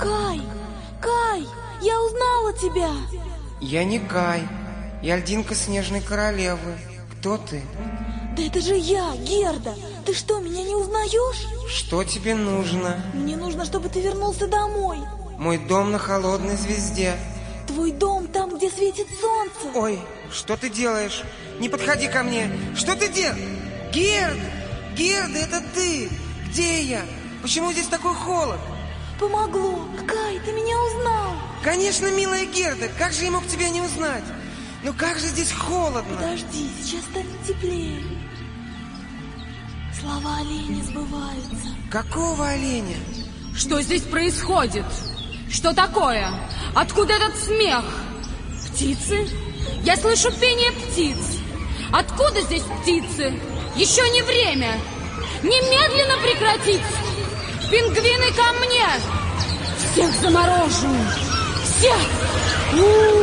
Кай! Кай! Я узнала тебя! Я не Кай. Я льдинка Снежной Королевы. Кто ты? Да это же я, Герда! Ты что, меня не узнаешь? Что тебе нужно? Мне нужно, чтобы ты вернулся домой. Мой дом на холодной звезде. Твой дом там, где светит солнце. Ой, что ты делаешь? Не подходи ко мне. Что ты делаешь? Герда! Герда, это ты! Где я? Почему здесь такой холод? Помогло. Конечно, милая Герда, как же я мог тебя не узнать? Ну как же здесь холодно? Подожди, сейчас станет теплее. Слова оленя сбываются. Какого оленя? Что здесь происходит? Что такое? Откуда этот смех? Птицы? Я слышу пение птиц. Откуда здесь птицы? Еще не время. Немедленно прекратить. Пингвины ко мне. Всех заморожу. 下，呜、哦。